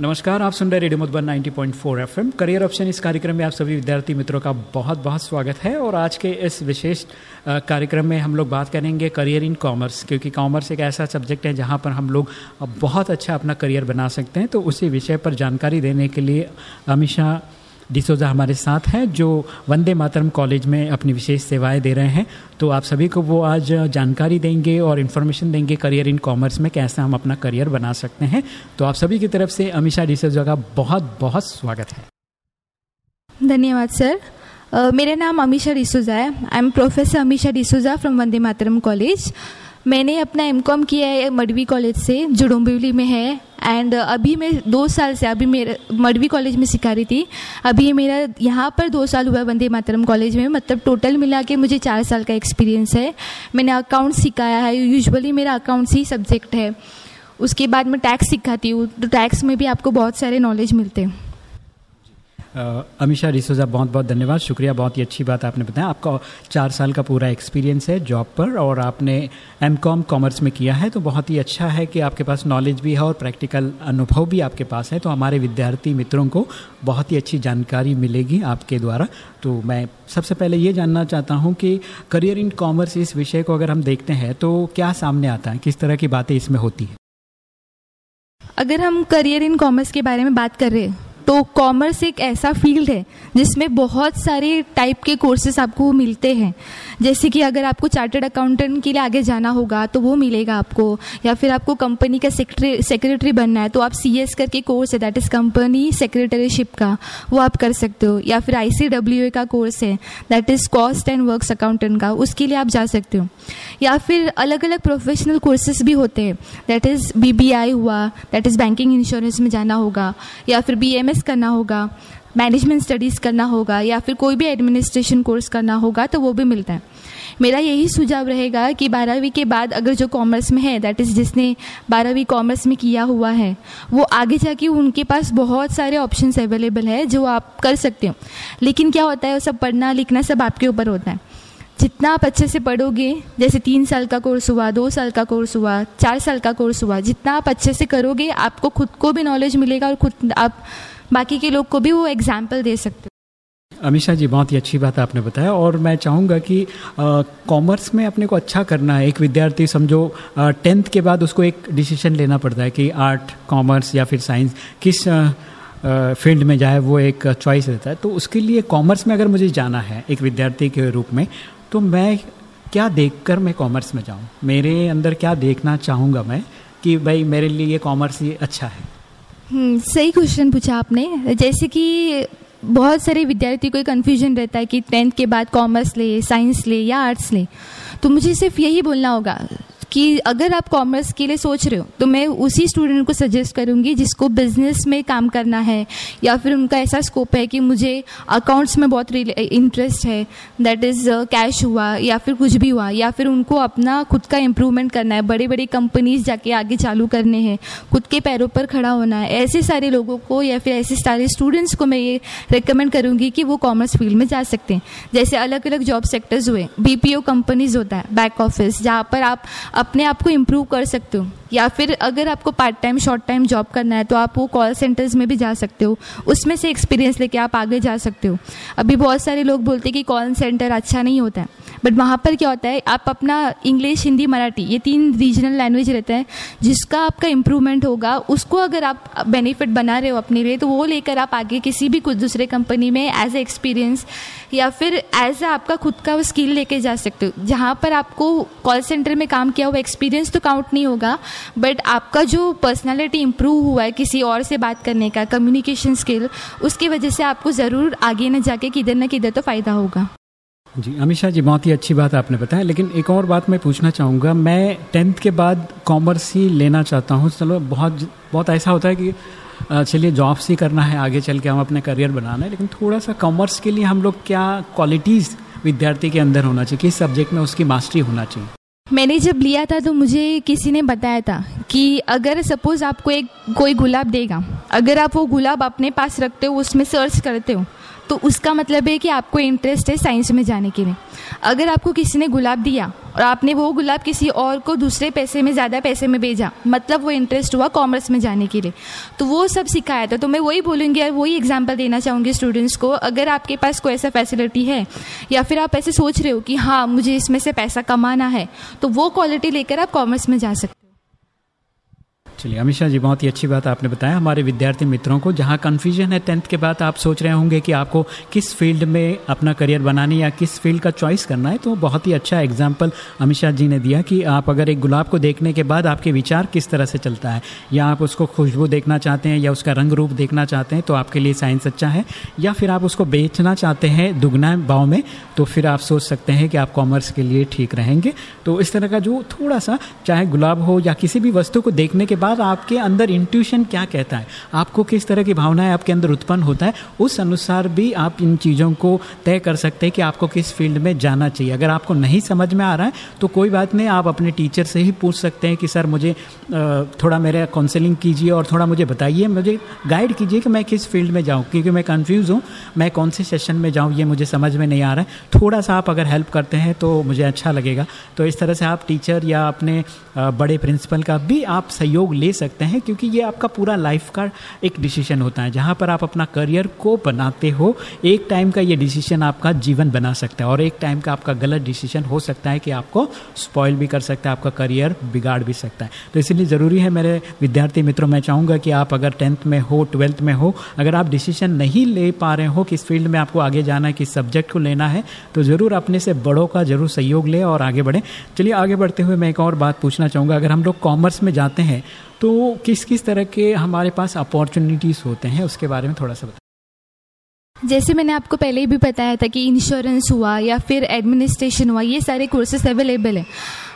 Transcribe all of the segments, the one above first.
नमस्कार, आप सुन रहे radio Madhuban 90.4 FM. Career option इस कार्यक्रम में आप सभी विद्यार्थी मित्रों का बहुत बहुत स्वागत है और आज के इस विशेष कार्यक्रम में हम लोग बात करेंगे करियर इन कॉमर्स, क्योंकि कॉमर्स एक ऐसा सब्जेक्ट है जहाँ पर हम लोग बहुत अच्छा अपना करियर बना सकते हैं। तो उसी विषय पर जानकारी देने के लिए अमिशा डिसोजा हमारे साथ हैं जो वंदे मातरम कॉलेज में अपनी विशेष सेवाएँ दे रहे हैं। तो आप सभी को वो आज जानकारी देंगे और इन्फॉर्मेशन देंगे करियर इन कॉमर्स में कैसे हम अपना करियर बना सकते हैं। तो आप सभी की तरफ़ से अमीशा डिसोजा का बहुत बहुत स्वागत है। धन्यवाद सर। uh, मेरा नाम अमीशा डिसोजा है। I am professor Amisha D'Souza from Vande Mataram college. मैंने अपना एम कॉम किया है मडवी कॉलेज से, जो डोंबिवली में है। एंड अभी मैं दो साल से, अभी मेरा, मडवी कॉलेज में सिखा रही थी। अभी मेरा, यहाँ पर दो साल हुआ वंदे मातरम कॉलेज में। मतलब टोटल मिला के मुझे चार साल का एक्सपीरियंस है। मैंने अकाउंट सिखाया है। यूजुअली मेरा अकाउंट्स ही सब्जेक्ट है। उसके बाद मैं टैक्स सिखाती हूँ। तो टैक्स में भी आपको बहुत सारे नॉलेज मिलते हैं। अमीशा रिसोजा बहुत बहुत धन्यवाद। शुक्रिया, बहुत ही अच्छी बात आपने बताया। आपका चार साल का पूरा एक्सपीरियंस है जॉब पर और आपने एम कॉम कॉमर्स में किया है तो बहुत ही अच्छा है कि आपके पास नॉलेज भी है और प्रैक्टिकल अनुभव भी आपके पास है। तो हमारे विद्यार्थी मित्रों को बहुत ही अच्छी जानकारी मिलेगी आपके द्वारा। तो मैं सबसे पहले ये जानना चाहता हूँ कि करियर इन कॉमर्स इस विषय को अगर हम देखते हैं तो क्या सामने आता है? किस तरह की बातें इसमें होती हैं? अगर हम करियर इन कॉमर्स के बारे में बात कर रहे हैं तो कॉमर्स एक ऐसा फ़ील्ड है जिसमें बहुत सारे टाइप के कोर्सेज आपको मिलते हैं। जैसे कि अगर आपको चार्टर्ड अकाउंटेंट के लिए आगे जाना होगा तो वो मिलेगा आपको। या फिर आपको कंपनी का सेक्रेटरी बनना है तो आप सी एस करके कोर्स है दैट इज़ कंपनी सेक्रेटरीशिप का, वो आप कर सकते हो। या फिर आई सी डब्ल्यू ए का कोर्स है that is cost and work accountant का, उसके लिए आप जा सकते हो। या फिर अलग अलग प्रोफेशनल कोर्सेज भी होते हैं that is B B I हुआ दैट इज़ बैंकिंग इंश्योरेंस में जाना होगा, या फिर बी एम एस करना होगा। मैनेजमेंट स्टडीज़ करना होगा या फिर कोई भी एडमिनिस्ट्रेशन कोर्स करना होगा तो वो भी मिलता है। मेरा यही सुझाव रहेगा कि बारहवीं के बाद अगर जो कॉमर्स में है दैट इज़ जिसने बारहवीं कॉमर्स में किया हुआ है, वो आगे जाके उनके पास बहुत सारे ऑप्शंस अवेलेबल है जो आप कर सकते हो। लेकिन क्या होता है, वो सब पढ़ना, लिखना सब आपके ऊपर होता है। जितना आप अच्छे से पढ़ोगे, जैसे तीन साल का कोर्स हुआ, दो साल का कोर्स हुआ, चार साल का कोर्स हुआ, जितना आप अच्छे से करोगे, आपको खुद को भी नॉलेज मिलेगा और खुद आप बाकी के लोग को भी वो एग्ज़ाम्पल दे सकते अमीशा जी बहुत ही अच्छी बात आपने बताया और मैं चाहूँगा कि कॉमर्स में अपने को अच्छा करना है। एक विद्यार्थी समझो टेंथ के बाद उसको एक डिसीज़न लेना पड़ता है कि आर्ट कॉमर्स या फिर साइंस किस आ, फ़ील्ड में जाए वो एक चॉइस रहता है। तो उसके लिए कॉमर्स में अगर मुझे जाना है एक विद्यार्थी के रूप में तो मैं क्या देखकर मैं कॉमर्स में जाऊँ? मेरे अंदर क्या देखना चाहूँगा मैं कि भाई मेरे लिए कॉमर्स ही अच्छा है? सही क्वेश्चन पूछा आपने। जैसे कि बहुत सारे विद्यार्थी को कन्फ्यूज़न रहता है कि टेंथ के बाद कॉमर्स ले साइंस ले या आर्ट्स ले। तो मुझे सिर्फ़ यही बोलना होगा। कि अगर आप कॉमर्स के लिए सोच रहे हो तो मैं उसी स्टूडेंट को सजेस्ट करूँगी जिसको बिज़नेस में काम करना है, या फिर उनका ऐसा स्कोप है कि मुझे अकाउंट्स में बहुत इंटरेस्ट है दैट इज़ कैश हुआ, या फिर कुछ भी हुआ, या फिर उनको अपना खुद का इम्प्रूवमेंट करना है बड़े बड़े कंपनीज़ जाके आगे चालू करने हैं, खुद के पैरों पर खड़ा होना है, ऐसे सारे लोगों को, या फिर ऐसे सारे स्टूडेंट्स को मैं ये रिकमेंड करूँगी कि वो कॉमर्स फ़ील्ड में जा सकते हैं। जैसे अलग अलग जॉब सेक्टर्स हुए बीपीओ कंपनीज़ होता है बैक ऑफ़िस जहाँ पर आप अपने आप को इम्प्रूव कर सकते हो। या फिर अगर आपको part time short time job करना है तो आप वो कॉल सेंटर्स में भी जा सकते हो। उसमें से एक्सपीरियंस लेके आप आगे जा सकते हो। अभी बहुत सारे लोग बोलते हैं कि कॉल सेंटर अच्छा नहीं होता है। बट वहाँ पर क्या होता है, आप अपना इंग्लिश हिंदी मराठी ये तीन रीजनल लैंग्वेज रहता है, जिसका आपका इम्प्रूवमेंट होगा, उसको अगर आप बेनिफिट बना रहे हो अपने लिए तो वो लेकर आप आगे किसी भी कुछ दूसरे कंपनी में एज ए एक्सपीरियंस या फिर एज ए आपका खुद का वो स्किल लेके जा सकते हो। जहाँ पर आपको कॉल सेंटर में काम किया हुआ एक्सपीरियंस तो काउंट नहीं होगा बट आपका जो पर्सनैलिटी इम्प्रूव हुआ है किसी और से बात करने का कम्युनिकेशन स्किल उसकी वजह से आपको ज़रूर आगे न जाके किधर न किधर तो फ़ायदा होगा। जी अमिशा जी, बहुत ही अच्छी बात आपने बताया, लेकिन एक और बात मैं पूछना चाहूँगा। मैं टेंथ के बाद कॉमर्स ही लेना चाहता हूँ। चलो, बहुत बहुत ऐसा होता है कि चलिए जॉब्स ही करना है, आगे चल के हम अपने करियर बनाना है, लेकिन थोड़ा सा कॉमर्स के लिए हम लोग क्या क्वालिटीज़ विद्यार्थी के अंदर होना चाहिए, किस सब्जेक्ट में उसकी मास्टरी होना चाहिए? मैंने जब लिया था तो मुझे किसी ने बताया था कि अगर सपोज़ आपको एक, कोई गुलाब देगा, अगर आप वो गुलाब अपने पास रखते हो, उसमें सर्च करते हो तो उसका मतलब है कि आपको इंटरेस्ट है साइंस में जाने के लिए। अगर आपको किसी ने गुलाब दिया और आपने वो गुलाब किसी और को दूसरे पैसे में, ज़्यादा पैसे में भेजा मतलब वो इंटरेस्ट हुआ कॉमर्स में जाने के लिए। तो वो सब सिखाया था। तो मैं वही बोलूँगी और वही एग्ज़ाम्पल देना चाहूँगी स्टूडेंट्स को। अगर आपके पास कोई ऐसा फैसिलिटी है या फिर आप ऐसे सोच रहे हो कि हाँ मुझे इसमें से पैसा कमाना है तो वो क्वालिटी लेकर आप कॉमर्स में जा सकते चलिए अमिशा जी, बहुत ही अच्छी बात आपने बताया। हमारे विद्यार्थी मित्रों को, जहाँ कन्फ्यूज़न है टेंथ के बाद आप सोच रहे होंगे कि आपको किस फ़ील्ड में अपना करियर बनानी या किस फ़ील्ड का चॉइस करना है तो बहुत ही अच्छा एग्ज़ाम्पल अमिशा जी ने दिया कि आप अगर एक गुलाब को देखने के बाद आपके विचार किस तरह से चलता है, या आप उसको खुशबू देखना चाहते हैं, या उसका रंग रूप देखना चाहते हैं तो आपके लिए साइंस अच्छा है, या फिर आप उसको बेचना चाहते हैं दुगना भाव में तो फिर आप सोच सकते हैं कि आप कॉमर्स के लिए ठीक रहेंगे। तो इस तरह का जो थोड़ा सा, चाहे गुलाब हो या किसी भी वस्तु को देखने के बाद बाद आपके अंदर इंट्यूशन क्या कहता है? आपको किस तरह की भावनाएँ आपके अंदर उत्पन्न होता है? उस अनुसार भी आप इन चीज़ों को तय कर सकते हैं कि आपको किस फ़ील्ड में जाना चाहिए। अगर आपको नहीं समझ में आ रहा है तो कोई बात नहीं, आप अपने टीचर से ही पूछ सकते हैं कि, सर, मुझे थोड़ा मेरा काउंसलिंग कीजिए और थोड़ा मुझे बताइए, मुझे गाइड कीजिए कि मैं किस फ़ील्ड में जाऊँ, क्योंकि मैं कन्फ्यूज़ हूँ, मैं कौन से सेशन में जाऊँ, ये मुझे समझ में नहीं आ रहा है। थोड़ा सा आप अगर हेल्प करते हैं तो मुझे अच्छा लगेगा। तो इस तरह से आप टीचर या अपने बड़े प्रिंसिपल का भी आप सहयोग ले सकते हैं, क्योंकि ये आपका पूरा लाइफ का एक डिसीज़न होता है। जहाँ पर आप अपना करियर को बनाते हो, एक टाइम का ये डिसीज़न आपका जीवन बना सकता है और एक टाइम का आपका गलत डिसीज़न हो सकता है कि आपको स्पॉइल भी कर सकता है, आपका करियर बिगाड़ भी सकता है। तो इसलिए ज़रूरी है मेरे विद्यार्थी मित्रों, मैं चाहूँगा कि आप अगर टेंथ में हो ट्वेल्थ में हो, अगर आप डिसीज़न नहीं ले पा रहे हो किस फ़ील्ड में आपको आगे जाना है, किस सब्जेक्ट को लेना है तो ज़रूर अपने से बड़ों का ज़रूर सहयोग लें और आगे बढ़ें। चलिए आगे बढ़ते हुए मैं एक और बात पूछना चाहूँगा। अगर हम लोग कॉमर्स में जाते हैं तो किस किस तरह के हमारे पास अपॉर्चुनिटीज़ होते हैं, उसके बारे में थोड़ा सा बताए। जैसे मैंने आपको पहले ही भी बताया था कि इंश्योरेंस हुआ या फिर एडमिनिस्ट्रेशन हुआ, ये सारे कोर्सेस अवेलेबल हैं।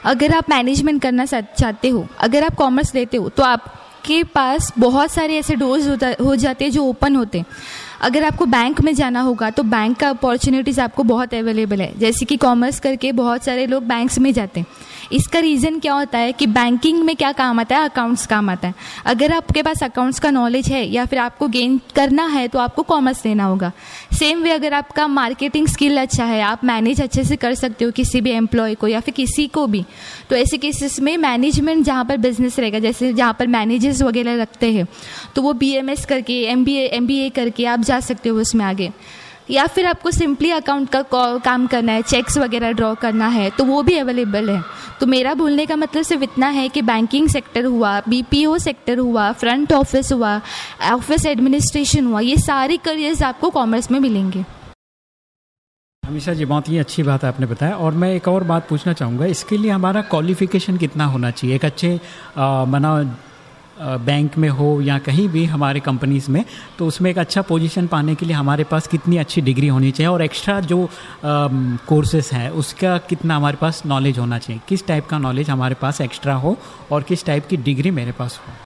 अगर आप मैनेजमेंट करना चाहते हो, अगर आप कॉमर्स लेते हो तो आपके पास बहुत सारे ऐसे डोर्स हो जाते हैं जो ओपन होते हैं। अगर आपको बैंक में जाना होगा तो बैंक का अपॉर्चुनिटीज़ आपको बहुत अवेलेबल है। जैसे कि कॉमर्स करके बहुत सारे लोग बैंक्स में जाते हैं। इसका रीज़न क्या होता है कि बैंकिंग में क्या काम आता है? अकाउंट्स काम आता है। अगर आपके पास अकाउंट्स का नॉलेज है या फिर आपको गेन करना है तो आपको कॉमर्स लेना होगा। सेम वे अगर आपका मार्केटिंग स्किल अच्छा है, आप मैनेज अच्छे से कर सकते हो किसी भी एम्प्लॉय को या फिर किसी को भी। तो ऐसे केसेस में मैनेजमेंट जहाँ पर बिज़नेस रहेगा, जैसे जहाँ पर मैनेजर्स वगैरह रखते हैं तो वो बीएमएस करके एम बी करके आप जा सकते हो उसमें आगे। या फिर आपको सिंपली अकाउंट का काम करना है चेक्स वगैरह ड्रॉ करना है तो वो भी अवेलेबल है। तो मेरा बोलने का मतलब सिर्फ़ इतना है कि बैंकिंग सेक्टर हुआ बीपीओ सेक्टर हुआ फ्रंट ऑफ़िस हुआ ऑफ़िस एडमिनिस्ट्रेशन हुआ, ये सारे करियर्स आपको कॉमर्स में मिलेंगे। हमेशा जी, बहुत ही अच्छी बात आपने बताया। और मैं एक और बात पूछना चाहूँगा, इसके लिए हमारा क्वालिफिकेशन कितना होना चाहिए? एक अच्छे मना बैंक में हो या कहीं भी हमारे कंपनीज़ में तो उसमें एक अच्छा पोजीशन पाने के लिए हमारे पास कितनी अच्छी डिग्री होनी चाहिए और एक्स्ट्रा जो कोर्सेस हैं, उसका कितना हमारे पास नॉलेज होना चाहिए। किस टाइप का नॉलेज हमारे पास एक्स्ट्रा हो और किस टाइप की डिग्री मेरे पास हो।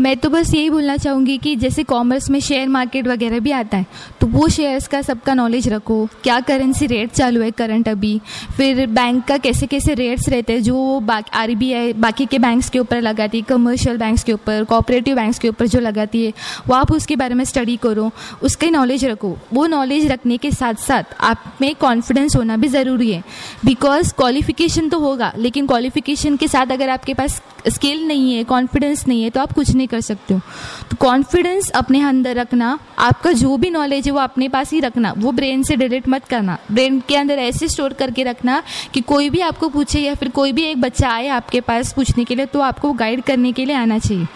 मैं तो बस यही बोलना चाहूँगी कि जैसे कॉमर्स में शेयर मार्केट वगैरह भी आता है तो वो शेयर्स का सबका नॉलेज रखो। क्या करेंसी रेट चालू है करंट अभी? फिर बैंक का कैसे कैसे रेट्स रहते हैं, जो आर बी आई बाकी के बैंक्स के ऊपर लगाती है कमर्शियल बैंक्स के ऊपर कोऑपरेटिव बैंक्स के ऊपर जो लगाती है, वो आप उसके बारे में स्टडी करो, उसका नॉलेज रखो। वो नॉलेज रखने के साथ साथ आप में कॉन्फिडेंस होना भी ज़रूरी है। बिकॉज़ क्वालिफिकेशन तो होगा, लेकिन क्वालिफिकेशन के साथ अगर आपके पास स्किल नहीं है कॉन्फिडेंस नहीं है तो आप कुछ नहीं नहीं कर सकते हो। तो कॉन्फिडेंस अपने अंदर रखना, आपका जो भी नॉलेज है वो अपने पास ही रखना, वो ब्रेन से डिलीट मत करना। ब्रेन के अंदर ऐसे स्टोर करके रखना कि कोई भी आपको पूछे या फिर कोई भी एक बच्चा आए आपके पास पूछने के लिए तो आपको गाइड करने के लिए आना चाहिए।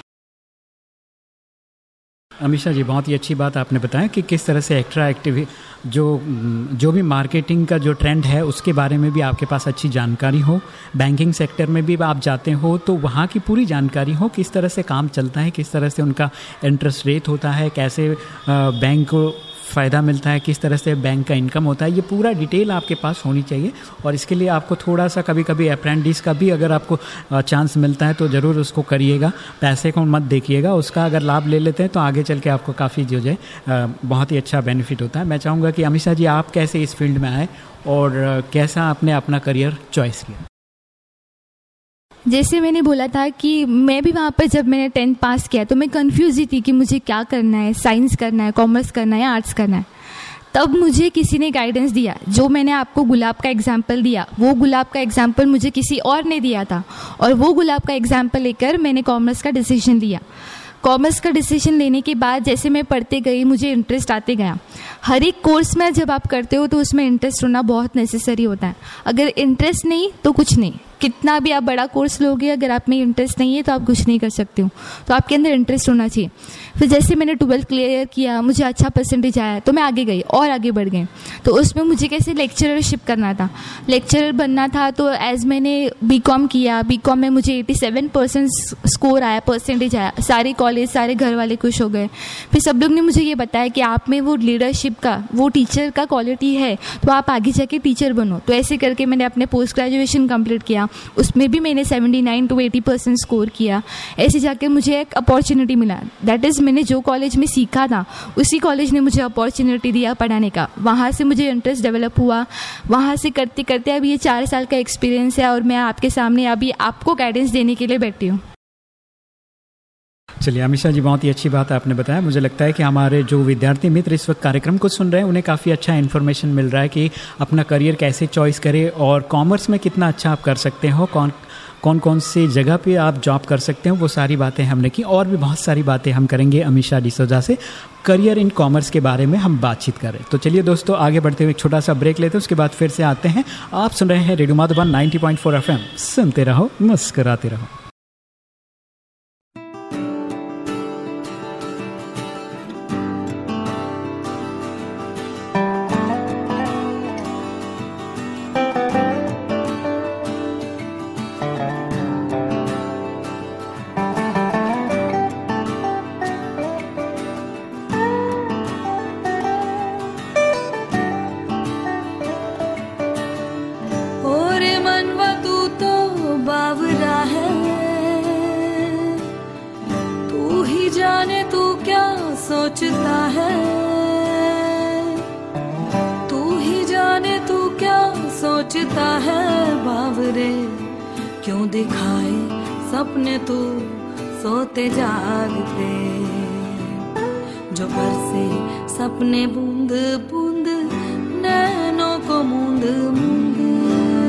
अमीशा जी, बहुत ही अच्छी बात आपने बताया कि किस तरह से एक्स्ट्रा एक्टिव जो जो भी मार्केटिंग का जो ट्रेंड है, उसके बारे में भी आपके पास अच्छी जानकारी हो। बैंकिंग सेक्टर में भी आप जाते हो तो वहाँ की पूरी जानकारी हो, किस तरह से काम चलता है, किस तरह से उनका इंटरेस्ट रेट होता है, कैसे बैंक फ़ायदा मिलता है, किस तरह से बैंक का इनकम होता है, ये पूरा डिटेल आपके पास होनी चाहिए। और इसके लिए आपको थोड़ा सा कभी कभी अप्रेंटिस का भी अगर आपको चांस मिलता है तो ज़रूर उसको करिएगा। पैसे को मत देखिएगा, उसका अगर लाभ ले लेते हैं तो आगे चल के आपको काफ़ी जो है बहुत ही अच्छा बेनिफिट होता है। मैं चाहूँगा कि अमित शाह जी, आप कैसे इस फ़ील्ड में आए, और कैसा आपने अपना करियर चॉइस किया? जैसे मैंने बोला था कि मैं भी वहाँ पर जब मैंने टेंथ पास किया तो मैं कंफ्यूज ही थी कि मुझे क्या करना है साइंस करना है कॉमर्स करना है आर्ट्स करना है। तब मुझे किसी ने गाइडेंस दिया, जो मैंने आपको गुलाब का एग्ज़ाम्पल दिया, वो गुलाब का एग्ज़ाम्पल मुझे किसी और ने दिया था, और वो गुलाब का एग्ज़ाम्पल लेकर मैंने कॉमर्स का डिसीज़न लिया। कॉमर्स का डिसीज़न लेने के बाद जैसे मैं पढ़ते गई, मुझे इंटरेस्ट आते गया। हर एक कोर्स में जब आप करते हो तो उसमें इंटरेस्ट होना बहुत नेसेसरी होता है। अगर इंटरेस्ट नहीं तो कुछ नहीं। कितना भी आप बड़ा कोर्स लोगे, अगर आप में इंटरेस्ट नहीं है तो आप कुछ नहीं कर सकते हो। तो आपके अंदर इंटरेस्ट होना चाहिए। फिर जैसे मैंने ट्वेल्थ क्लियर किया, मुझे अच्छा परसेंटेज आया तो मैं आगे गई, और आगे बढ़ गई। तो उसमें मुझे कैसे लेक्चररशिप करना था? लेक्चरर बनना था तो एज मैंने बी किया बी में मुझे एटी सेवन परसेंट स्कोर आया परसेंटेज आया। सारे कॉलेज सारे घर वाले खुश हो गए। फिर सब लोग ने मुझे ये बताया कि आप में वो लीडरशिप का, वो टीचर का क्वालिटी है तो आप आगे जाके टीचर बनो। तो ऐसे करके मैंने अपने पोस्ट ग्रेजुएशन कंप्लीट किया। उसमें भी मैंने seventy nine to eighty percent score किया। ऐसे जाके मुझे एक अपॉर्चुनिटी मिला। दैट इज़ मैंने जो कॉलेज में सीखा था, उसी कॉलेज ने मुझे अपॉर्चुनिटी दिया पढ़ाने का। वहाँ से मुझे इंटरेस्ट डेवलप हुआ। वहाँ से करते करते अभी ये चार साल का एक्सपीरियंस है और मैं आपके सामने अभी आपको गाइडेंस देने के लिए बैठी हूँ। चलिए अमिशा जी, बहुत ही अच्छी बात आपने बताया। मुझे लगता है कि हमारे जो विद्यार्थी मित्र इस वक्त कार्यक्रम को सुन रहे हैं, उन्हें काफ़ी अच्छा इन्फॉर्मेशन मिल रहा है कि अपना करियर कैसे चॉइस करें और कॉमर्स में कितना अच्छा आप कर सकते हो, कौन कौन कौन सी जगह पे आप जॉब कर सकते हैं, वो सारी बातें हमने की और भी बहुत सारी बातें हम करेंगे अमीशा डिसोजा से। करियर इन कॉमर्स के बारे में हम बातचीत करें तो चलिए दोस्तों, आगे बढ़ते हुए एक छोटा सा ब्रेक लेते हैं, उसके बाद फिर से आते हैं। आप सुन रहे हैं रेडियो माधुबन 90.4 एफएम। सुनते रहो, मुस्कराते रहो। बूंद बूंद नैनों को मूंद मूंद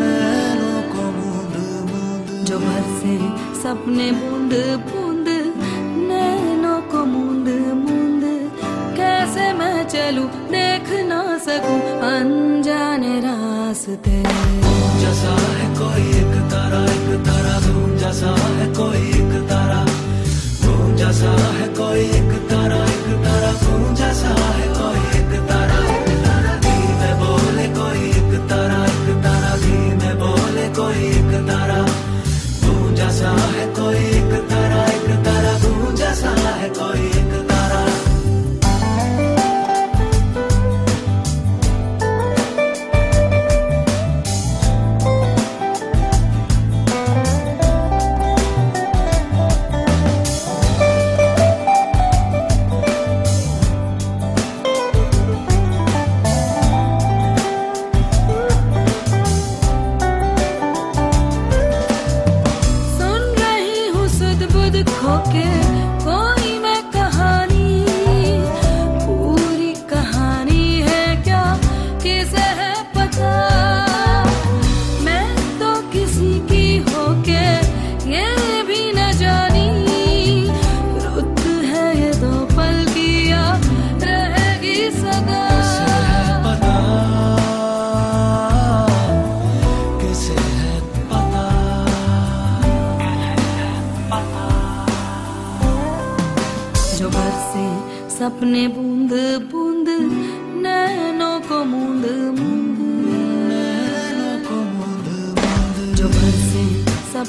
नैनों को मूंद मूंद जो भर से सपने बूंद बूंद नैनों को मूंद मूंद कैसे मैं चलूँ देख ना सकूँ अनजाने रास्ते जैसा है कोई एक तारा एक तारा धूम जैसा है कोई एक तारा धूम जैसा है कोई एक तारा एक तारा धूम जैसा है कोई जैसा है कोई एक तारा एक तारा तू जैसा है कोई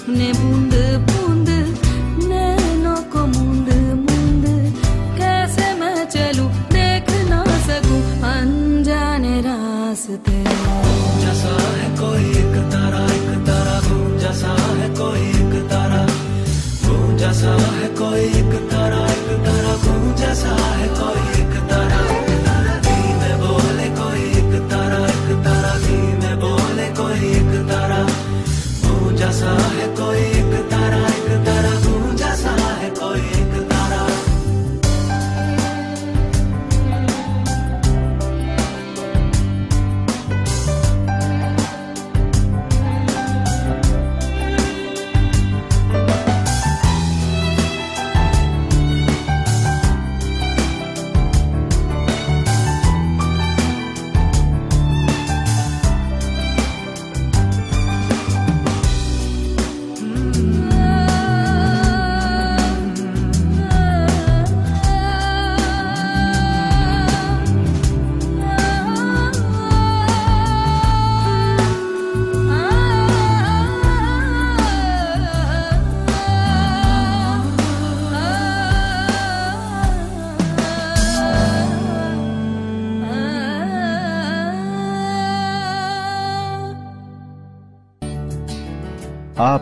सपने बूंद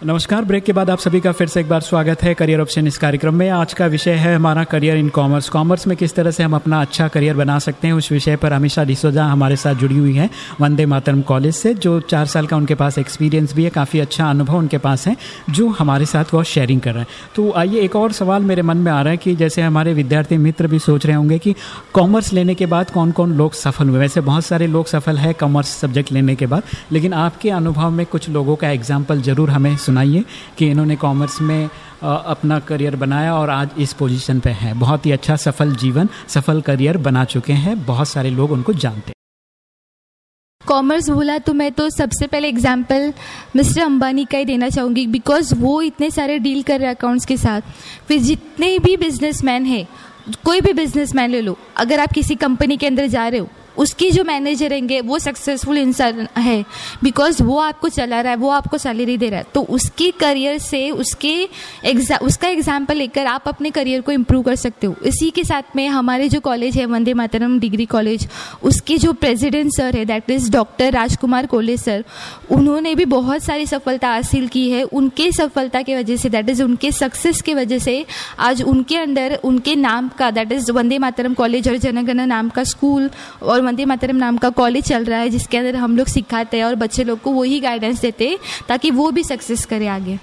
नमस्कार, ब्रेक के बाद आप सभी का फिर से एक बार स्वागत है करियर ऑप्शन इस कार्यक्रम में। आज का विषय है हमारा करियर इन कॉमर्स कॉमर्स में किस तरह से हम अपना अच्छा करियर बना सकते हैं, उस विषय पर अमिशा डिसोजा हमारे साथ जुड़ी हुई हैं वंदे मातरम कॉलेज से, जो चार साल का उनके पास एक्सपीरियंस भी है, काफ़ी अच्छा अनुभव उनके पास है, जो हमारे साथ वो शेयरिंग कर रहे हैं। तो आइए एक और सवाल मेरे मन में आ रहा है कि जैसे हमारे विद्यार्थी मित्र भी सोच रहे होंगे कि कॉमर्स लेने के बाद कौन कौन लोग सफल हुए। वैसे बहुत सारे लोग सफल है कॉमर्स सब्जेक्ट लेने के बाद, लेकिन आपके अनुभव में कुछ लोगों का एग्ज़ाम्पल ज़रूर हमें सुनाइए कि इन्होंने कॉमर्स में अपना करियर बनाया और आज इस पोजीशन पे हैं। बहुत ही अच्छा सफल जीवन, सफल करियर बना चुके हैं। बहुत सारे लोग उनको जानते हैं। कॉमर्स बोला तो मैं तो सबसे पहले एग्ज़ाम्पल मिस्टर अंबानी का ही देना चाहूँगी बिकॉज़ वो इतने सारे डील कर रहे हैं अकाउंट्स के साथ। फिर जितने भी बिजनेसमैन है, कोई भी बिजनेसमैन ले लो, अगर आप किसी कंपनी के अंदर जा रहे हो उसकी जो मैनेजर रहेंगे वो सक्सेसफुल इंसान है बिकॉज़ वो आपको चला रहा है, वो आपको सैलरी दे रहा है तो उसकी करियर से उसके एग्जा उसका एग्ज़ाम्पल लेकर आप अपने करियर को इम्प्रूव कर सकते हो। इसी के साथ में हमारे जो कॉलेज है, वंदे मातरम डिग्री कॉलेज उसके जो प्रेसिडेंट सर है that is doctor Rajkumar Kole sir उन्होंने भी बहुत सारी सफलता हासिल की है। उनके सफलता की वजह से दैट इज़ उनके सक्सेस की वजह से, आज उनके अंडर उनके नाम का that is Vande Mataram college और जनगण नाम का स्कूल और वंदे मातरम नाम का कॉलेज चल रहा है, जिसके अंदर हम लोग सिखाते हैं और बच्चे लोग को वही गाइडेंस देते हैं, ताकि वो भी सक्सेस करे आगे।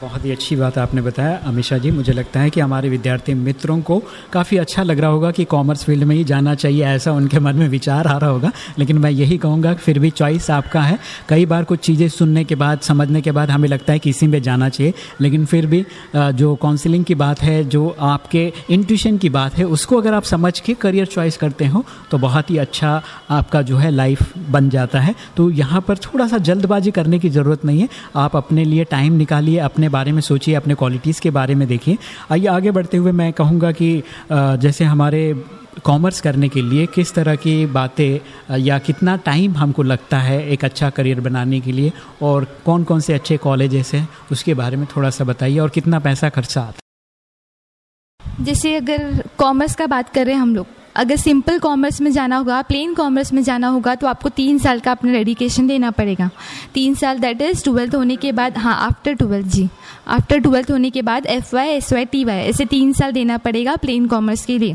बहुत ही अच्छी बात आपने बताया। अमीषा जी, मुझे लगता है कि हमारे विद्यार्थी मित्रों को काफ़ी अच्छा लग रहा होगा कि कॉमर्स फ़ील्ड में ही जाना चाहिए, ऐसा उनके मन में विचार आ रहा होगा। लेकिन मैं यही कहूँगा फिर भी चॉइस आपका है। कई बार कुछ चीज़ें सुनने के बाद, समझने के बाद हमें लगता है कि इसी में जाना चाहिए। लेकिन फिर भी जो काउंसिलिंग की बात है, जो आपके इंट्यूशन की बात है, उसको अगर आप समझ के करियर चॉइस करते हो तो बहुत ही अच्छा आपका जो है लाइफ बन जाता है। तो यहाँ पर थोड़ा सा जल्दबाजी करने की ज़रूरत नहीं है। आप अपने लिए टाइम निकालिए, अपने बारे में सोचिए, अपने क्वालिटीज़ के बारे में देखिए। आइए, आगे बढ़ते हुए मैं कहूँगा कि जैसे हमारे कॉमर्स करने के लिए किस तरह की बातें या कितना टाइम हमको लगता है एक अच्छा करियर बनाने के लिए और कौन कौन से अच्छे कॉलेजेस हैं, उसके बारे में थोड़ा सा बताइए और कितना पैसा खर्चा आता है। जैसे अगर कॉमर्स का बात करें हम लोग अगर सिंपल कॉमर्स में जाना होगा प्लेन कॉमर्स में जाना होगा तो आपको तीन साल का अपना डेडिकेशन देना पड़ेगा। तीन साल दैट इज़ ट्वेल्थ होने के बाद हाँ आफ्टर ट्वेल्थ जी। आफ्टर ट्वेल्थ होने के बाद F Y S Y T Y ऐसे तीन साल देना पड़ेगा प्लेन कॉमर्स के लिए।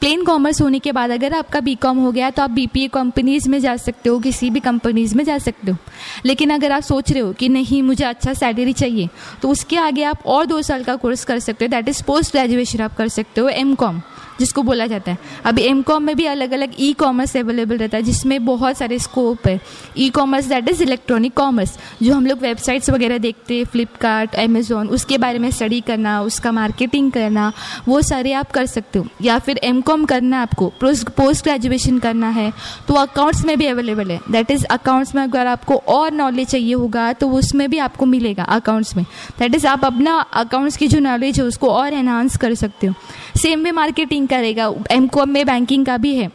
प्लेन कॉमर्स होने के बाद अगर आपका बी कॉम हो गया तो आप बी पी ए कंपनीज़ में जा सकते हो, किसी भी कंपनीज़ में जा सकते हो। लेकिन अगर आप सोच रहे हो कि नहीं, मुझे अच्छा सैलरी चाहिए तो उसके आगे आप और दो साल का कोर्स कर सकते हो दैट इज़ पोस्ट ग्रेजुएशन आप कर सकते हो एम कॉम जिसको बोला जाता है। अभी एम कॉम में भी अलग अलग ई कॉमर्स अवेलेबल रहता है, जिसमें बहुत सारे स्कोप है। E commerce that is electronic commerce जो हम लोग वेबसाइट्स वगैरह देखते हैं फ्लिपकार्ट अमेजोन उसके बारे में स्टडी करना, उसका मार्केटिंग करना, वो सारे आप कर सकते हो। या फिर एम कॉम करना है आपको पोस्ट ग्रेजुएशन करना है तो अकाउंट्स में भी अवेलेबल है। दैट इज़ अकाउंट्स में अगर आपको और नॉलेज चाहिए होगा तो उसमें भी आपको मिलेगा अकाउंट्स में। दैट इज़ आप अपना अकाउंट्स की जो नॉलेज है, उसको और एनहांस कर सकते हो। सेम वे मार्केटिंग करेगा एम में बैंकिंग का भी है।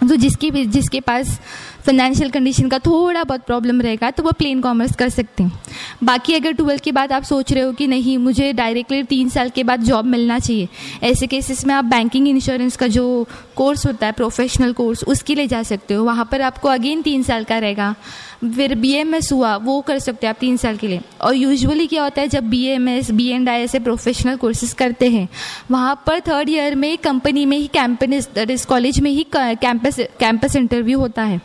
तो जिसकी भी, जिसके पास फाइनेंशियल कंडीशन का थोड़ा बहुत प्रॉब्लम रहेगा तो वो प्लेन कॉमर्स कर सकते हैं। बाकी अगर ट्वेल्थ के बाद आप सोच रहे हो कि नहीं, मुझे डायरेक्टली तीन साल के बाद जॉब मिलना चाहिए। ऐसे केसेस में आप बैंकिंग इंश्योरेंस का जो कोर्स होता है प्रोफेशनल कोर्स उसके लिए जा सकते हो। वहाँ पर आपको अगेन तीन साल का रहेगा। फिर बी एम एस हुआ, वो कर सकते हैं आप तीन साल के लिए। और यूजुअली क्या होता है, जब B M S B and I ऐसे प्रोफेशनल कोर्सेज करते हैं, वहाँ पर थर्ड ईयर में कंपनी में ही कैंपस कॉलेज में ही कैंपस कैंपस इंटरव्यू होता है।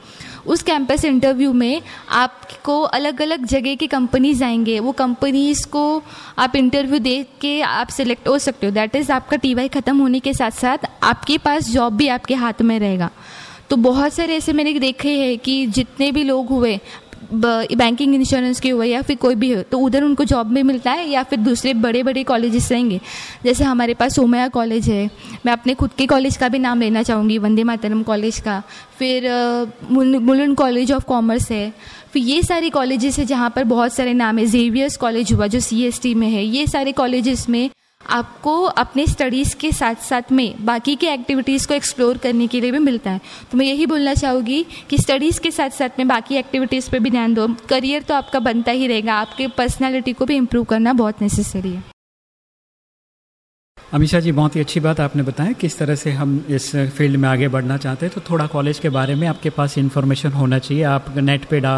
उस कैंपस इंटरव्यू में आपको अलग अलग जगह की कंपनीज़ आएँगे। वो कंपनीज़ को आप इंटरव्यू दे के आप सिलेक्ट हो सकते हो। दैट इज़ आपका टी वाई ख़त्म होने के साथ साथ आपके पास जॉब भी आपके हाथ में रहेगा। तो बहुत सारे ऐसे मैंने देखे हैं कि जितने भी लोग हुए बैंकिंग इंश्योरेंस के हुए या फिर कोई भी हो तो उधर उनको जॉब भी मिलता है या फिर दूसरे बड़े बड़े कॉलेजेस रहेंगे। जैसे हमारे पास सोमया कॉलेज है, मैं अपने खुद के कॉलेज का भी नाम लेना चाहूँगी, वंदे मातरम कॉलेज का। फिर मुलन कॉलेज ऑफ़ कॉमर्स है। फिर ये सारे कॉलेजेस है जहाँ पर बहुत सारे नाम है। जेवियर्स कॉलेज हुआ जो सीएसटी में है। ये सारे कॉलेजेस में आपको अपने स्टडीज़ के साथ साथ में बाकी के एक्टिविटीज़ को एक्सप्लोर करने के लिए भी मिलता है। तो मैं यही बोलना चाहूँगी कि स्टडीज़ के साथ साथ में बाकी एक्टिविटीज़ पे भी ध्यान दो। करियर तो आपका बनता ही रहेगा। आपके पर्सनैलिटी को भी इम्प्रूव करना बहुत नेसेसरी है। अमीशा जी, बहुत ही अच्छी बात आपने बताया किस तरह से हम इस फ़ील्ड में आगे बढ़ना चाहते हैं। तो थोड़ा कॉलेज के बारे में आपके पास इन्फॉर्मेशन होना चाहिए। आप नेट पे डा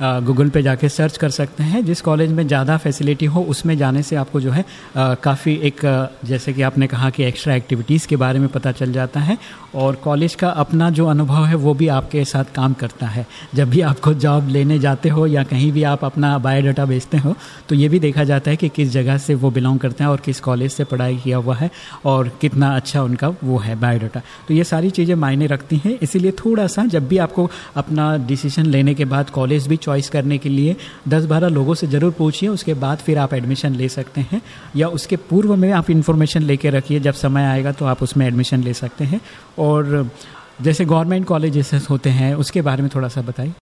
गूगल पे जाके सर्च कर सकते हैं। जिस कॉलेज में ज़्यादा फैसिलिटी हो, उसमें जाने से आपको जो है काफ़ी एक जैसे कि आपने कहा कि एक्स्ट्रा एक्टिविटीज़ के बारे में पता चल जाता है और कॉलेज का अपना जो अनुभव है, वो भी आपके साथ काम करता है। जब भी आपको जॉब लेने जाते हो या कहीं भी आप अपना बायोडाटा भेजते हो तो ये भी देखा जाता है कि किस जगह से वो बिलोंग करते हैं और किस कॉलेज से पढ़ाई किया हुआ है और कितना अच्छा उनका वो है बायोडाटा। तो ये सारी चीज़ें मायने रखती हैं। इसीलिए थोड़ा सा जब भी आपको अपना डिसीज़न लेने के बाद कॉलेज भी चॉइस करने के लिए दस बारह लोगों से ज़रूर पूछिए, उसके बाद फिर आप एडमिशन ले सकते हैं। या उसके पूर्व में आप इन्फॉर्मेशन लेके रखिए, जब समय आएगा तो आप उसमें एडमिशन ले सकते हैं। और जैसे गवर्नमेंट कॉलेजेस होते हैं, उसके बारे में थोड़ा सा बताइए।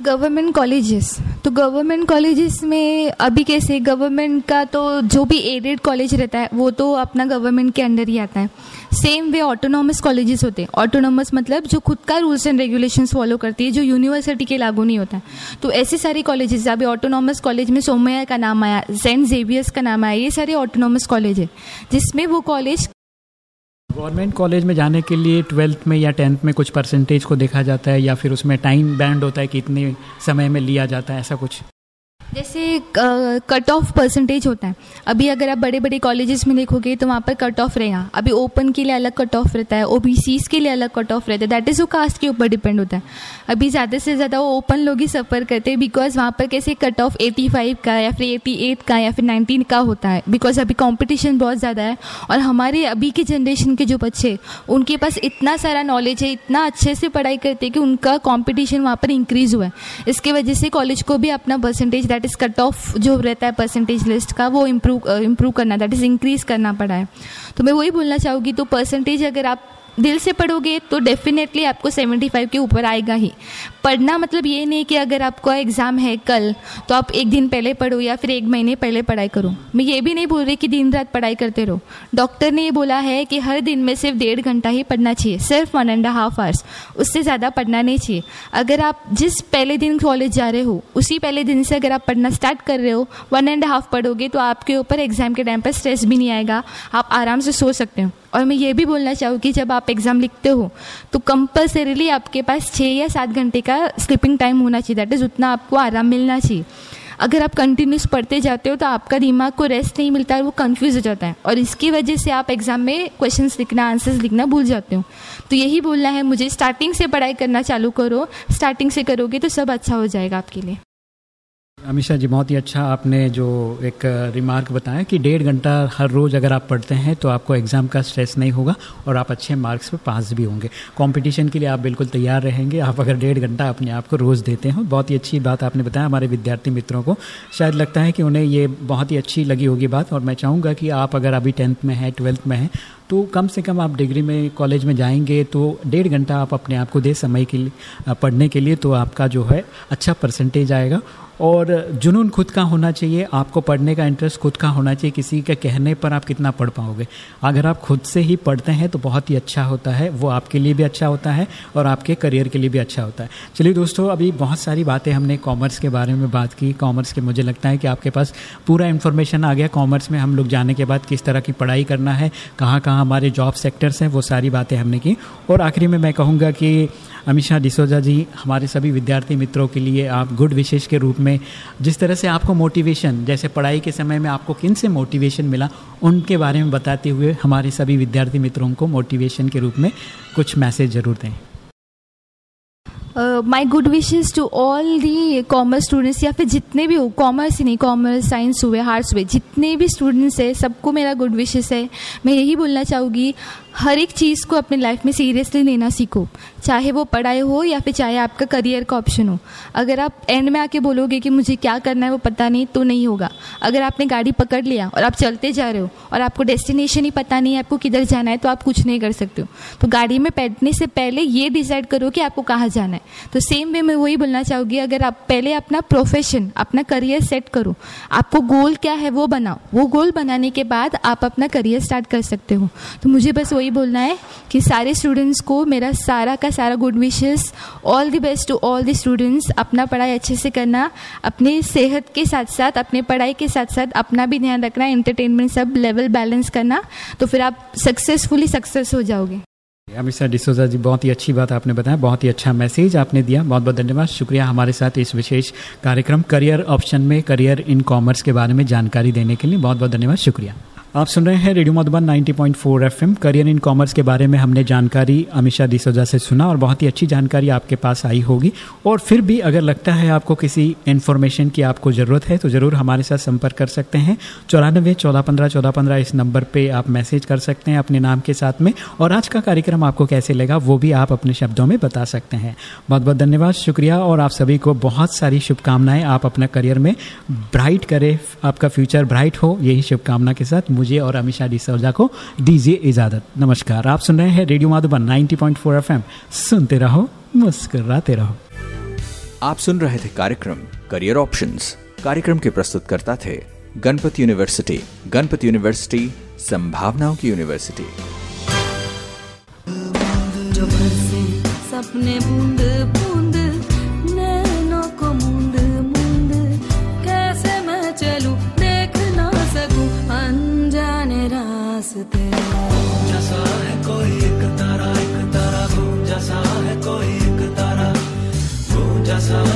गवर्नमेंट कॉलेजेस तो गवर्नमेंट कॉलेजेस में अभी कैसे, गवर्नमेंट का तो जो भी एडेड कॉलेज रहता है, वो तो अपना गवर्नमेंट के अंडर ही आता है। सेम वे ऑटोनॉमस कॉलेजेस होते हैं। ऑटोनॉमस मतलब जो खुद का रूल्स एंड रेगुलेशंस फॉलो करती है, जो यूनिवर्सिटी के लागू नहीं होता। तो ऐसे सारे कॉलेजेस अभी ऑटोनॉमस कॉलेज में सोमया का नाम आया सेंट जेवियर्स का नाम आया, ये सारे ऑटोनॉमस कॉलेज है, जिसमें वो कॉलेज गवर्नमेंट कॉलेज में जाने के लिए ट्वेल्थ में या टेंथ में कुछ परसेंटेज को देखा जाता है या फिर उसमें टाइम बैंड होता है कि इतने समय में लिया जाता है, ऐसा कुछ? जैसे कट ऑफ़ परसेंटेज होता है। अभी अगर आप बड़े बड़े कॉलेजेस में देखोगे तो वहाँ पर कट ऑफ़ रहेगा। अभी ओपन के लिए अलग कट ऑफ़ रहता है ओबीसी के लिए अलग कट ऑफ़ रहता है। दैट इज़ वो कास्ट के ऊपर डिपेंड होता है। अभी ज़्यादा से ज़्यादा वो ओपन लोग ही सफ़र करते हैं बिकॉज़ वहाँ पर कैसे कट ऑफ़ एटी फाइव का या फिर एटी एट का या फिर नाइनटीन का होता है। बिकॉज़ अभी कॉम्पिटिशन बहुत ज़्यादा है, और हमारे अभी के जनरेशन के जो बच्चे, उनके पास इतना सारा नॉलेज है, इतना अच्छे से पढ़ाई करते हैं कि उनका कॉम्पिटिशन वहाँ पर इंक्रीज़ हुआ है। इसके वजह से कॉलेज को भी अपना percentage that is cut off जो रहता है परसेंटेज लिस्ट का, वो इम्प्रूव इम्प्रूव करना दैट इज़ इंक्रीज करना पड़ा है। तो मैं वही बोलना चाहूँगी तो परसेंटेज अगर आप दिल से पढ़ोगे तो डेफिनेटली आपको 75 के ऊपर आएगा ही। पढ़ना मतलब ये नहीं कि अगर आपका एग्ज़ाम है कल तो आप एक दिन पहले पढ़ो या फिर एक महीने पहले पढ़ाई करो। मैं ये भी नहीं बोल रही कि दिन रात पढ़ाई करते रहो। डॉक्टर ने ये बोला है कि हर दिन में सिर्फ़ डेढ़ घंटा ही पढ़ना चाहिए, सिर्फ़ वन एंड हाफ़ आवर्स उससे ज़्यादा पढ़ना नहीं चाहिए। अगर आप जिस पहले दिन कॉलेज जा रहे हो, उसी पहले दिन से अगर आप पढ़ना स्टार्ट कर रहे हो वन एंड हाफ़ पढ़ोगे तो आपके ऊपर एग्ज़ाम के टाइम पर स्ट्रेस भी नहीं आएगा। आप आराम से सो सकते हो। और मैं ये भी बोलना चाहूँ कि जब आप एग्ज़ाम लिखते हो तो कंपलसरीली आपके पास छः या सात घंटे का स्लीपिंग टाइम होना चाहिए। दैट इज़ उतना आपको आराम मिलना चाहिए। अगर आप कंटिन्यूस पढ़ते जाते हो तो आपका दिमाग को रेस्ट नहीं मिलता है वो कंफ्यूज हो जाता है। और इसकी वजह से आप एग्ज़ाम में क्वेश्चंस लिखना आंसर्स लिखना भूल जाते हो। तो यही बोलना है मुझे। स्टार्टिंग से पढ़ाई करना चालू करो। स्टार्टिंग से करोगे तो सब अच्छा हो जाएगा आपके लिए। अमिशा जी, बहुत ही अच्छा आपने जो एक रिमार्क बताया कि डेढ़ घंटा हर रोज़ अगर आप पढ़ते हैं तो आपको एग्ज़ाम का स्ट्रेस नहीं होगा और आप अच्छे मार्क्स पे पास भी होंगे। कंपटीशन के लिए आप बिल्कुल तैयार रहेंगे। आप अगर डेढ़ घंटा अपने आप को रोज़ देते हो, बहुत ही अच्छी बात आपने बताया हमारे विद्यार्थी मित्रों को। शायद लगता है कि उन्हें ये बहुत ही अच्छी लगी होगी बात और मैं चाहूँगा कि आप अगर अभी टेंथ में हैं ट्वेल्थ में हैं तो कम से कम आप डिग्री में कॉलेज में जाएँगे तो डेढ़ घंटा आप अपने आप को दे समय के लिए पढ़ने के लिए तो आपका जो है अच्छा परसेंटेज आएगा और जुनून खुद का होना चाहिए, आपको पढ़ने का इंटरेस्ट खुद का होना चाहिए, किसी के कहने पर आप कितना पढ़ पाओगे। अगर आप खुद से ही पढ़ते हैं तो बहुत ही अच्छा होता है, वो आपके लिए भी अच्छा होता है और आपके करियर के लिए भी अच्छा होता है। चलिए दोस्तों, अभी बहुत सारी बातें हमने कॉमर्स के बारे में बात की। कॉमर्स के मुझे लगता है कि आपके पास पूरा इन्फॉर्मेशन आ गया। कॉमर्स में हम लोग जाने के बाद किस तरह की पढ़ाई करना है कहाँ कहाँ हमारे जॉब सेक्टर्स हैं, वो सारी बातें हमने की। और आखिरी में मैं कहूँगा कि अमिशा डिसोजा जी, हमारे सभी विद्यार्थी मित्रों के लिए आप गुड विशेष के रूप में जिस तरह से आपको मोटिवेशन जैसे पढ़ाई के समय में आपको किन से मोटिवेशन मिला, उनके बारे में बताते हुए हमारे सभी विद्यार्थी मित्रों को मोटिवेशन के रूप में कुछ मैसेज ज़रूर दें। My good wishes to all the commerce students या फिर जितने भी हो कॉमर्स ही नहीं कॉमर्स साइंस हुए आर्ट्स हुए, जितने भी स्टूडेंट्स हैं, सबको मेरा गुड विशेष है। मैं यही बोलना चाहूँगी, हर एक चीज़ को अपने लाइफ में सीरियसली लेना सीखो। चाहे वो पढ़ाई हो या फिर चाहे आपका करियर का ऑप्शन हो। अगर आप एंड में आके बोलोगे कि मुझे क्या करना है वो पता नहीं तो नहीं होगा। अगर आपने गाड़ी पकड़ लिया और आप चलते जा रहे हो और आपको डेस्टिनेशन ही पता नहीं है, आपको किधर जाना है तो आप कुछ नहीं कर सकते हो। तो गाड़ी में बैठने से पहले ये डिसाइड करो कि आपको कहाँ जाना है। तो सेम वे मैं वही बोलना चाहूँगी, अगर आप पहले अपना प्रोफेशन अपना करियर सेट करो, आपको गोल क्या है वो बनाओ। वो गोल बनाने के बाद आप अपना करियर स्टार्ट कर सकते हो। तो मुझे बस वही बोलना है कि सारे स्टूडेंट्स को मेरा सारा का सारा good wishes all the best to all the students अपना पढ़ाई अच्छे से करना, अपनी सेहत के साथ साथ, अपने पढ़ाई के साथ साथ अपना भी ध्यान रखना एंटरटेनमेंट सब लेवल बैलेंस करना तो फिर आप सक्सेसफुली सक्सेस हो जाओगे। अमित डिसोजा जी, बहुत ही अच्छी बात आपने बताया, बहुत ही अच्छा मैसेज आपने दिया, बहुत बहुत धन्यवाद, शुक्रिया हमारे साथ इस विशेष कार्यक्रम, करियर ऑप्शन में, करियर इन कॉमर्स के बारे में जानकारी देने के लिए, बहुत बहुत धन्यवाद, शुक्रिया। आप सुन रहे हैं radio Madhuban 90.4 FM. Career in commerce के बारे में हमने जानकारी अमिशा दिसोजा से सुना और बहुत ही अच्छी जानकारी आपके पास आई होगी। और फिर भी अगर लगता है आपको किसी इन्फॉर्मेशन की आपको ज़रूरत है तो ज़रूर हमारे साथ संपर्क कर सकते हैं। चौरानबे, चौदह पंद्रह चौदह पंद्रह इस नंबर पर आप मैसेज कर सकते हैं अपने नाम के साथ में। और आज का कार्यक्रम आपको कैसे लगा, वो भी आप अपने शब्दों में बता सकते हैं। बहुत बहुत धन्यवाद, शुक्रिया। और आप सभी को बहुत सारी शुभकामनाएँ आप अपना करियर में ब्राइट करें, आपका फ्यूचर ब्राइट हो, यही शुभकामना के साथ मुझे और अमिशा डिसौजा को दीजिए इजाज़त। नमस्कार आप सुन रहे हैं रेडियो माधुबन 90.4 एफएम। सुनते रहो मुस्कराते रहो। आप सुन रहे थे कार्यक्रम करियर ऑप्शंस कार्यक्रम के प्रस्तुतकर्ता थे गणपति यूनिवर्सिटी गणपति यूनिवर्सिटी संभावनाओं की यूनिवर्सिटी। सपने बूंद So.